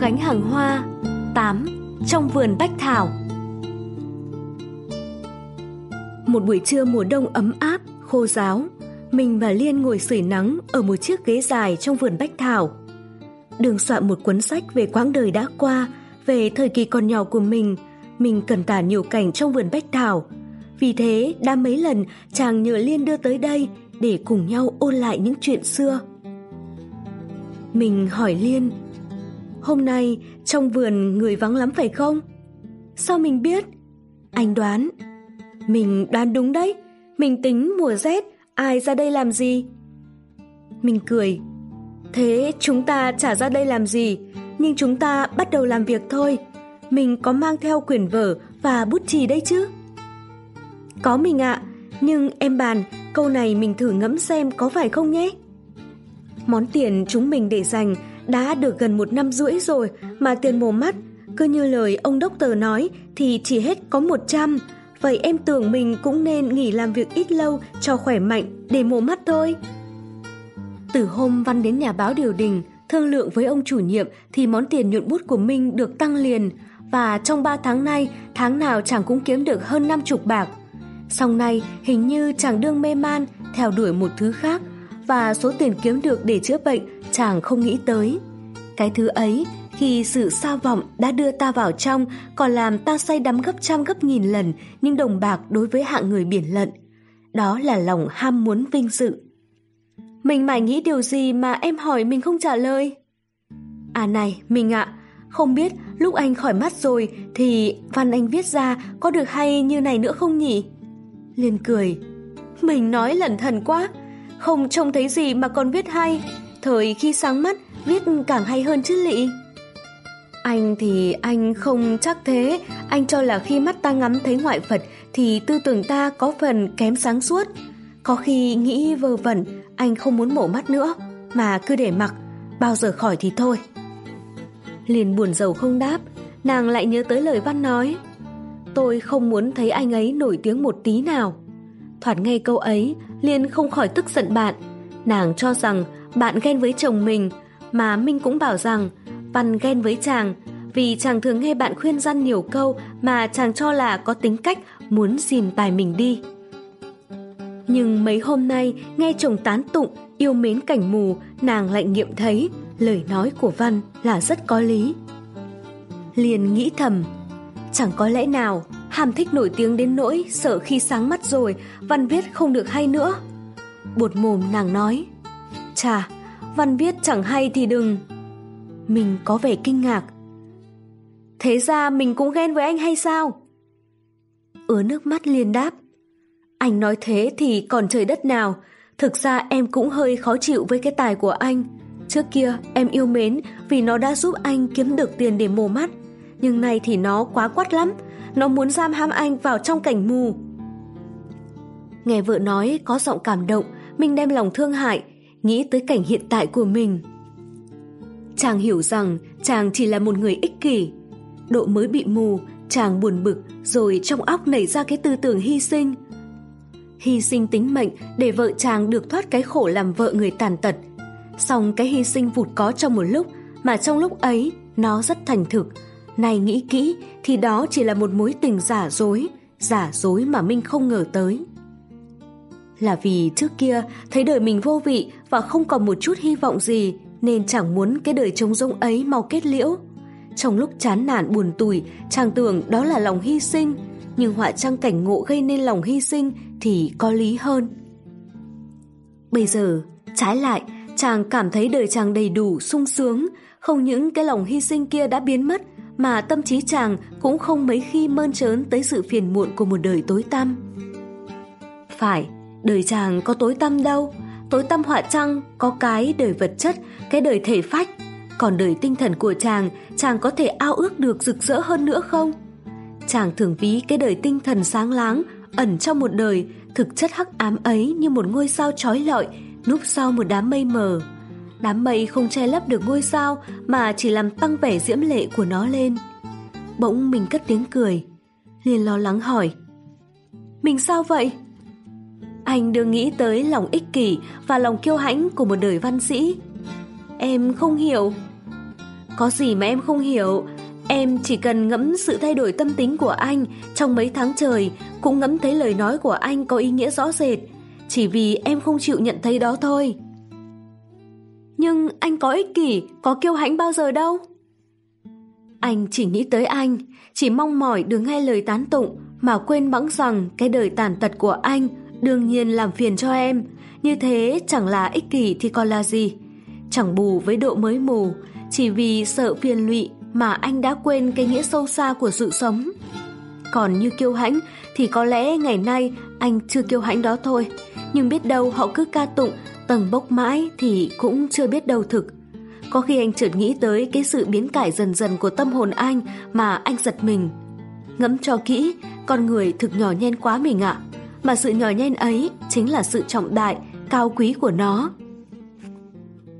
Gánh hàng hoa 8. Trong vườn bách thảo. Một buổi trưa mùa đông ấm áp, khô giáo Mình và Liên ngồi sưởi nắng ở một chiếc ghế dài trong vườn bách thảo. Đường soạn một cuốn sách về quãng đời đã qua Về thời kỳ còn nhỏ của mình Mình cần tả nhiều cảnh trong vườn bách thảo. Vì thế đã mấy lần chàng nhờ Liên đưa tới đây Để cùng nhau ôn lại những chuyện xưa. Mình hỏi Liên Hôm nay trong vườn người vắng lắm phải không? Sao mình biết? Anh đoán. Mình đoán đúng đấy. Mình tính mùa rét, ai ra đây làm gì? Mình cười. Thế chúng ta trả ra đây làm gì? Nhưng chúng ta bắt đầu làm việc thôi. Mình có mang theo quyển vở và bút chì đấy chứ? Có mình ạ, nhưng em bàn câu này mình thử ngẫm xem có phải không nhé? Món tiền chúng mình để dành đã được gần một năm rưỡi rồi mà tiền mổ mắt, cứ như lời ông đốc tờ nói thì chỉ hết có 100. Vậy em tưởng mình cũng nên nghỉ làm việc ít lâu cho khỏe mạnh để mổ mắt thôi. Từ hôm Văn đến nhà báo điều đình, thương lượng với ông chủ nhiệm thì món tiền nhuận bút của Minh được tăng liền và trong 3 tháng nay, tháng nào chàng cũng kiếm được hơn 50 bạc. Sau này, hình như chàng đương mê man, theo đuổi một thứ khác và số tiền kiếm được để chữa bệnh chàng không nghĩ tới. Cái thứ ấy, khi sự sao vọng đã đưa ta vào trong còn làm ta say đắm gấp trăm gấp nghìn lần nhưng đồng bạc đối với hạng người biển lận. Đó là lòng ham muốn vinh dự. Mình mải nghĩ điều gì mà em hỏi mình không trả lời? À này, mình ạ, không biết lúc anh khỏi mắt rồi thì văn anh viết ra có được hay như này nữa không nhỉ? Liên cười. Mình nói lẩn thần quá, không trông thấy gì mà còn viết hay. Thời khi sáng mắt, viết càng hay hơn chứ lị. Anh thì anh không chắc thế, anh cho là khi mắt ta ngắm thấy ngoại Phật thì tư tưởng ta có phần kém sáng suốt. Có khi nghĩ vơ vẩn, anh không muốn mổ mắt nữa, mà cứ để mặc, bao giờ khỏi thì thôi. Liền buồn rầu không đáp, nàng lại nhớ tới lời văn nói. Tôi không muốn thấy anh ấy nổi tiếng một tí nào. Thoạt nghe câu ấy, Liên không khỏi tức giận bạn. Nàng cho rằng bạn ghen với chồng mình, mà Minh cũng bảo rằng Văn ghen với chàng, vì chàng thường nghe bạn khuyên răn nhiều câu mà chàng cho là có tính cách muốn dìm tài mình đi. Nhưng mấy hôm nay nghe chồng tán tụng, yêu mến cảnh mù, nàng lại nghiệm thấy lời nói của Văn là rất có lý. Liền nghĩ thầm, chẳng có lẽ nào Hàm thích nổi tiếng đến nỗi sợ khi sáng mắt rồi Văn viết không được hay nữa. Bột mồm nàng nói Chà, Văn viết chẳng hay thì đừng. Mình có vẻ kinh ngạc. Thế ra mình cũng ghen với anh hay sao? Ứa nước mắt liền đáp Anh nói thế thì còn trời đất nào Thực ra em cũng hơi khó chịu với cái tài của anh. Trước kia em yêu mến vì nó đã giúp anh kiếm được tiền để mổ mắt Nhưng nay thì nó quá quát lắm nó muốn giam ham anh vào trong cảnh mù. Nghe vợ nói có giọng cảm động, mình đem lòng thương hại, nghĩ tới cảnh hiện tại của mình. Chàng hiểu rằng chàng chỉ là một người ích kỷ. Độ mới bị mù, chàng buồn bực rồi trong óc nảy ra cái tư tưởng hy sinh. Hy sinh tính mệnh để vợ chàng được thoát cái khổ làm vợ người tàn tật. Xong cái hy sinh vụt có trong một lúc mà trong lúc ấy nó rất thành thực, này nghĩ kỹ thì đó chỉ là một mối tình giả dối, giả dối mà Minh không ngờ tới. Là vì trước kia thấy đời mình vô vị và không còn một chút hy vọng gì nên chẳng muốn cái đời trống rỗng ấy mau kết liễu. Trong lúc chán nản buồn tủi, chàng tưởng đó là lòng hy sinh, nhưng họa trang cảnh ngộ gây nên lòng hy sinh thì có lý hơn. Bây giờ, trái lại, chàng cảm thấy đời chàng đầy đủ, sung sướng, không những cái lòng hy sinh kia đã biến mất mà tâm trí chàng cũng không mấy khi mơn trớn tới sự phiền muộn của một đời tối tăm. Phải, đời chàng có tối tăm đâu, tối tăm họa trăng có cái đời vật chất, cái đời thể phách, còn đời tinh thần của chàng, chàng có thể ao ước được rực rỡ hơn nữa không? Chàng thường ví cái đời tinh thần sáng láng, ẩn trong một đời, thực chất hắc ám ấy như một ngôi sao trói lọi, núp sau một đám mây mờ. Đám mây không che lấp được ngôi sao mà chỉ làm tăng vẻ diễm lệ của nó lên. Bỗng mình cất tiếng cười. liền lo lắng hỏi. Mình sao vậy? Anh đương nghĩ tới lòng ích kỷ và lòng kiêu hãnh của một đời văn sĩ. Em không hiểu. có gì mà em không hiểu. Em chỉ cần ngẫm sự thay đổi tâm tính của anh trong mấy tháng trời, cũng ngẫm thấy lời nói của anh có ý nghĩa rõ rệt. Chỉ vì em không chịu nhận thấy đó thôi. Nhưng anh có ích kỷ, có kiêu hãnh bao giờ đâu. Anh chỉ nghĩ tới anh, chỉ mong mỏi được nghe lời tán tụng mà quên bẵng rằng cái đời tàn tật của anh đương nhiên làm phiền cho em. Như thế chẳng là ích kỷ thì còn là gì? Chẳng bù với độ mới mù, chỉ vì sợ phiền lụy mà anh đã quên cái nghĩa sâu xa của sự sống. Còn như kiêu hãnh thì có lẽ ngày nay anh chưa kiêu hãnh đó thôi. Nhưng biết đâu họ cứ ca tụng, tầng bốc mãi thì cũng chưa biết đâu thực. Có khi anh chợt nghĩ tới cái sự biến cải dần dần của tâm hồn anh mà anh giật mình. Ngẫm cho kỹ, con người thực nhỏ nhen quá mình ạ. Mà sự nhỏ nhen ấy chính là sự trọng đại, cao quý của nó.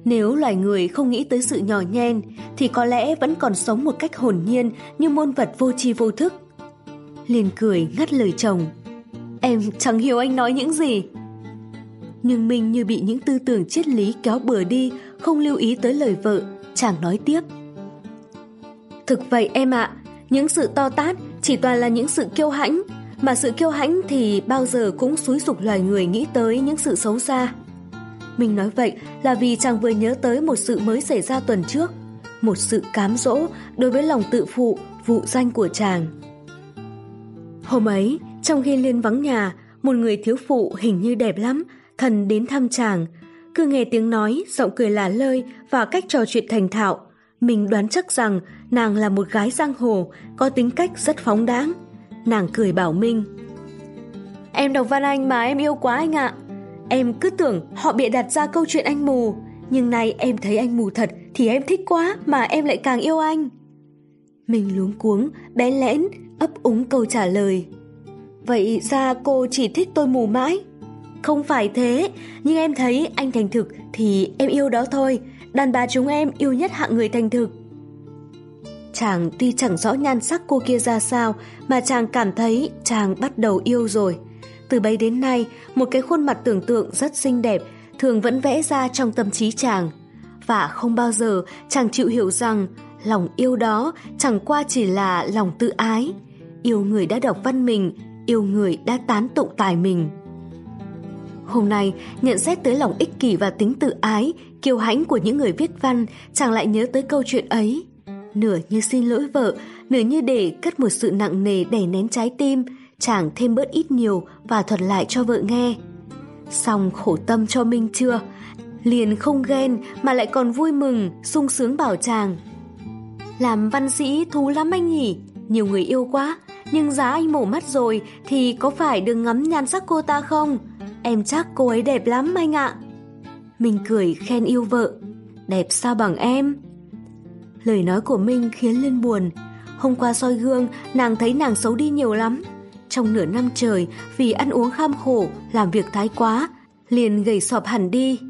Nếu loài người không nghĩ tới sự nhỏ nhen thì có lẽ vẫn còn sống một cách hồn nhiên như môn vật vô tri vô thức. Liền cười ngắt lời chồng. Em chẳng hiểu anh nói những gì. Nhưng mình như bị những tư tưởng triết lý kéo bừa đi, không lưu ý tới lời vợ, chàng nói tiếp. Thực vậy em ạ, những sự to tát chỉ toàn là những sự kiêu hãnh, mà sự kiêu hãnh thì bao giờ cũng xúi dục loài người nghĩ tới những sự xấu xa. Mình nói vậy là vì chàng vừa nhớ tới một sự mới xảy ra tuần trước, một sự cám dỗ đối với lòng tự phụ, vụ danh của chàng. Hôm ấy, trong khi Liên vắng nhà, một người thiếu phụ hình như đẹp lắm, thần đến thăm chàng. Cứ nghe tiếng nói, giọng cười là lơi và cách trò chuyện thành thạo. Mình đoán chắc rằng nàng là một gái giang hồ, có tính cách rất phóng đáng. Nàng cười bảo Minh. Em đọc văn anh mà em yêu quá anh ạ. Em cứ tưởng họ bịa đặt ra câu chuyện anh mù, nhưng nay em thấy anh mù thật thì em thích quá mà em lại càng yêu anh. Mình luống cuống, bé lẽn, ấp úng câu trả lời. Vậy ra cô chỉ thích tôi mù mãi? Không phải thế, nhưng em thấy anh thành thực thì em yêu đó thôi. Đàn bà chúng em yêu nhất hạng người thành thực. Chàng tuy chẳng rõ nhan sắc cô kia ra sao mà chàng cảm thấy chàng bắt đầu yêu rồi. Từ bấy đến nay, một cái khuôn mặt tưởng tượng rất xinh đẹp thường vẫn vẽ ra trong tâm trí chàng. Và không bao giờ chàng chịu hiểu rằng lòng yêu đó chẳng qua chỉ là lòng tự ái. Yêu người đã đọc văn mình, yêu người đã tán tụng tài mình. Hôm nay, nhận xét tới lòng ích kỷ và tính tự ái, kiêu hãnh của những người viết văn, chàng lại nhớ tới câu chuyện ấy. Nửa như xin lỗi vợ, nửa như để cất một sự nặng nề đẩy nén trái tim, chàng thêm bớt ít nhiều và thuật lại cho vợ nghe. Xong khổ tâm cho Minh chưa? Liền không ghen mà lại còn vui mừng, sung sướng bảo chàng. Làm văn sĩ thú lắm anh nhỉ, nhiều người yêu quá, nhưng giá anh mổ mắt rồi thì có phải đừng ngắm nhan sắc cô ta không? Em chắc cô ấy đẹp lắm anh ạ. mình cười khen yêu vợ. Đẹp sao bằng em? Lời nói của Minh khiến Liên buồn. Hôm qua soi gương, nàng thấy nàng xấu đi nhiều lắm. Trong nửa năm trời, vì ăn uống kham khổ, làm việc thái quá, liền gầy sọp hẳn đi.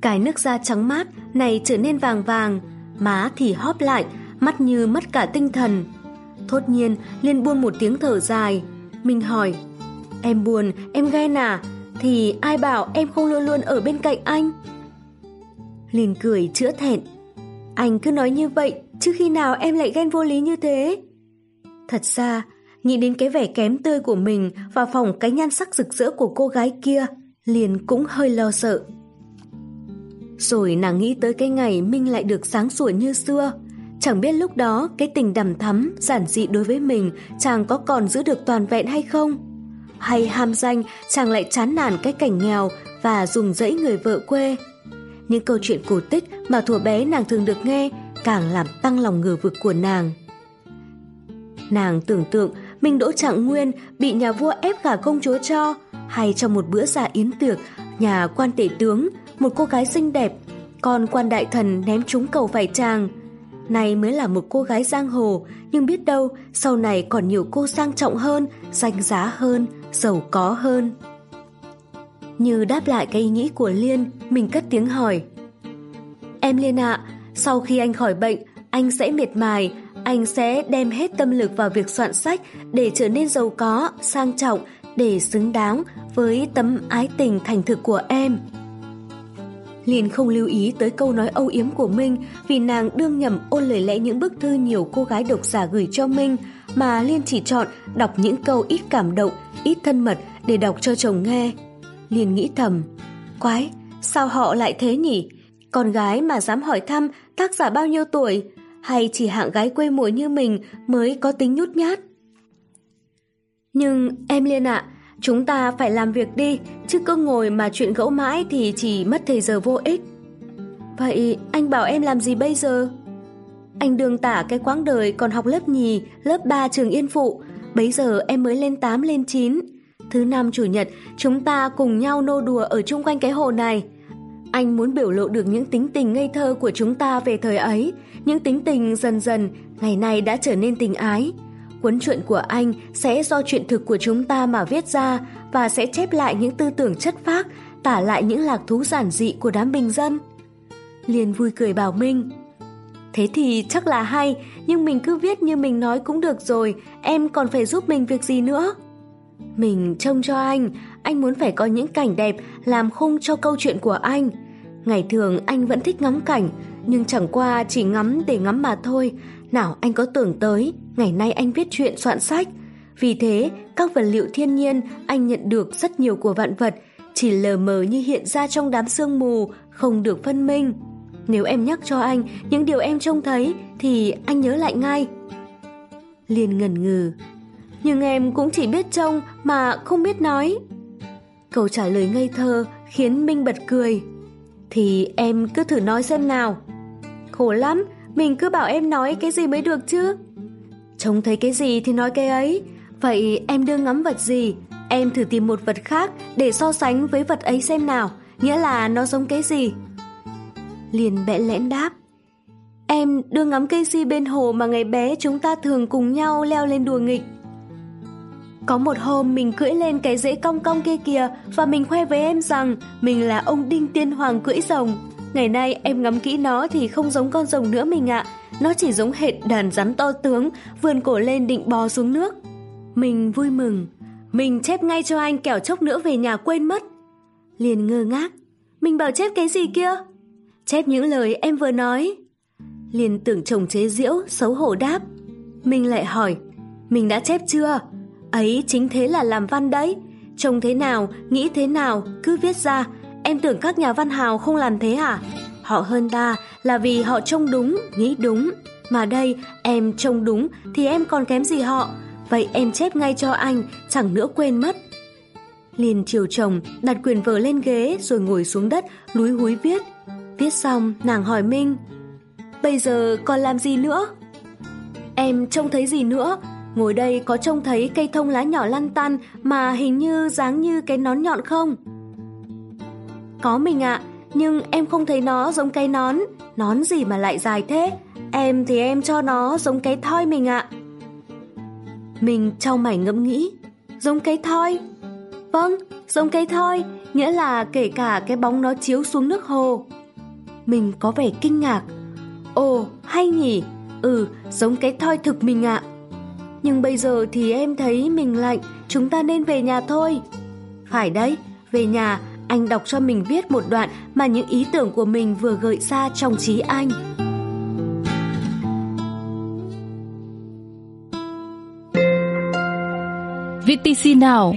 Cái nước da trắng mát này trở nên vàng vàng, má thì hóp lại, mắt như mất cả tinh thần. Thốt nhiên, Liên buông một tiếng thở dài. Mình hỏi, Em buồn, em ghen à? Thì ai bảo em không luôn luôn ở bên cạnh anh? Liền cười chữa thẹn. Anh cứ nói như vậy, chứ khi nào em lại ghen vô lý như thế? Thật ra, nghĩ đến cái vẻ kém tươi của mình và phòng cái nhan sắc rực rỡ của cô gái kia, liền cũng hơi lo sợ. Rồi nàng nghĩ tới cái ngày Minh lại được sáng sủa như xưa. Chẳng biết lúc đó cái tình đầm thắm, giản dị đối với mình chàng có còn giữ được toàn vẹn hay không? Hay ham danh chàng lại chán nản cái cảnh nghèo và dùng dẫy người vợ quê. Những câu chuyện cổ tích mà thuở bé nàng thường được nghe càng làm tăng lòng ngờ vực của nàng. Nàng tưởng tượng mình Đỗ Trạng Nguyên bị nhà vua ép gả công chúa cho, hay trong một bữa dạ yến tiệc, nhà quan tể tướng, một cô gái xinh đẹp, còn quan đại thần ném trúng cầu vải chàng. Này mới là một cô gái giang hồ, nhưng biết đâu sau này còn nhiều cô sang trọng hơn, danh giá hơn, giàu có hơn. Như đáp lại cái ý nghĩ của Liên, mình cất tiếng hỏi. Em Liên ạ, sau khi anh khỏi bệnh, anh sẽ miệt mài, anh sẽ đem hết tâm lực vào việc soạn sách để trở nên giàu có, sang trọng, để xứng đáng với tấm ái tình thành thực của em. liền không lưu ý tới câu nói âu yếm của Minh vì nàng đương nhầm ôn lời lẽ những bức thư nhiều cô gái độc giả gửi cho Minh mà Liên chỉ chọn đọc những câu ít cảm động, ít thân mật để đọc cho chồng nghe. Liên nghĩ thầm, quái, sao họ lại thế nhỉ? Con gái mà dám hỏi thăm tác giả bao nhiêu tuổi hay chỉ hạng gái quê mùa như mình mới có tính nhút nhát? Nhưng em Liên ạ, chúng ta phải làm việc đi, chứ cứ ngồi mà chuyện gẫu mãi thì chỉ mất thời giờ vô ích. Vậy anh bảo em làm gì bây giờ? Anh đường tả cái quãng đời còn học lớp nhì, lớp 3 trường Yên Phụ, bấy giờ em mới lên 8 lên 9. Thứ năm chủ nhật, chúng ta cùng nhau nô đùa ở chung quanh cái hồ này. Anh muốn biểu lộ được những tính tình ngây thơ của chúng ta về thời ấy, những tính tình dần dần ngày nay đã trở nên tình ái. Cuốn truyện của anh sẽ do chuyện thực của chúng ta mà viết ra và sẽ chép lại những tư tưởng chất phác, tả lại những lạc thú giản dị của đám bình dân. Liên vui cười bảo Minh. Thế thì chắc là hay, nhưng mình cứ viết như mình nói cũng được rồi, em còn phải giúp mình việc gì nữa? Mình trông cho anh, anh muốn phải có những cảnh đẹp làm khung cho câu chuyện của anh. Ngày thường anh vẫn thích ngắm cảnh, nhưng chẳng qua chỉ ngắm để ngắm mà thôi. Nào anh có tưởng tới, ngày nay anh viết chuyện soạn sách. Vì thế, các vật liệu thiên nhiên anh nhận được rất nhiều của vạn vật, chỉ lờ mờ như hiện ra trong đám sương mù, không được phân minh. Nếu em nhắc cho anh những điều em trông thấy thì anh nhớ lại ngay. Liền ngần ngừ. Nhưng em cũng chỉ biết trông mà không biết nói. Câu trả lời ngây thơ khiến Minh bật cười. Thì em cứ thử nói xem nào. Khổ lắm, mình cứ bảo em nói cái gì mới được chứ. Trông thấy cái gì thì nói cái ấy. Vậy em đưa ngắm vật gì? Em thử tìm một vật khác để so sánh với vật ấy xem nào. Nghĩa là nó giống cái gì? Liền bẽ lẽn đáp. Em đưa ngắm cây si bên hồ mà ngày bé chúng ta thường cùng nhau leo lên đùa nghịch. Có một hôm mình cưỡi lên cái rễ cong cong kia kìa và mình khoe với em rằng mình là ông Đinh Tiên Hoàng cưỡi rồng. Ngày nay em ngắm kỹ nó thì không giống con rồng nữa mình ạ. Nó chỉ giống hệt đàn rắn to tướng, vươn cổ lên định bò xuống nước. Mình vui mừng. Mình chép ngay cho anh kẻo chốc nữa về nhà quên mất. Liền ngơ ngác. Mình bảo chép cái gì kia? Chép những lời em vừa nói. Liền tưởng chồng chế diễu xấu hổ đáp. Mình lại hỏi, mình đã chép chưa? Ấy chính thế là làm văn đấy. Trông thế nào, nghĩ thế nào, cứ viết ra. Em tưởng các nhà văn hào không làm thế à? Họ hơn ta là vì họ trông đúng, nghĩ đúng. Mà đây, em trông đúng thì em còn kém gì họ. Vậy em chép ngay cho anh, chẳng nữa quên mất. Liền chiều chồng, đặt quyền vở lên ghế rồi ngồi xuống đất, lúi húi viết. Viết xong, nàng hỏi Minh, bây giờ còn làm gì nữa? Em trông thấy gì nữa? Ngồi đây có trông thấy cây thông lá nhỏ lăn tăn mà hình như dáng như cái nón nhọn không? Có mình ạ, nhưng em không thấy nó giống cái nón. Nón gì mà lại dài thế? Em thì em cho nó giống cái thoi mình ạ. Mình trao mày ngẫm nghĩ. Giống cái thoi? Vâng, giống cái thoi, nghĩa là kể cả cái bóng nó chiếu xuống nước hồ mình có vẻ kinh ngạc. Ồ, hay nhỉ? Ừ, giống cái thoi thực mình ạ. Nhưng bây giờ thì em thấy mình lạnh, chúng ta nên về nhà thôi. Phải đấy, về nhà, anh đọc cho mình viết một đoạn mà những ý tưởng của mình vừa gợi ra trong trí anh. VTC nào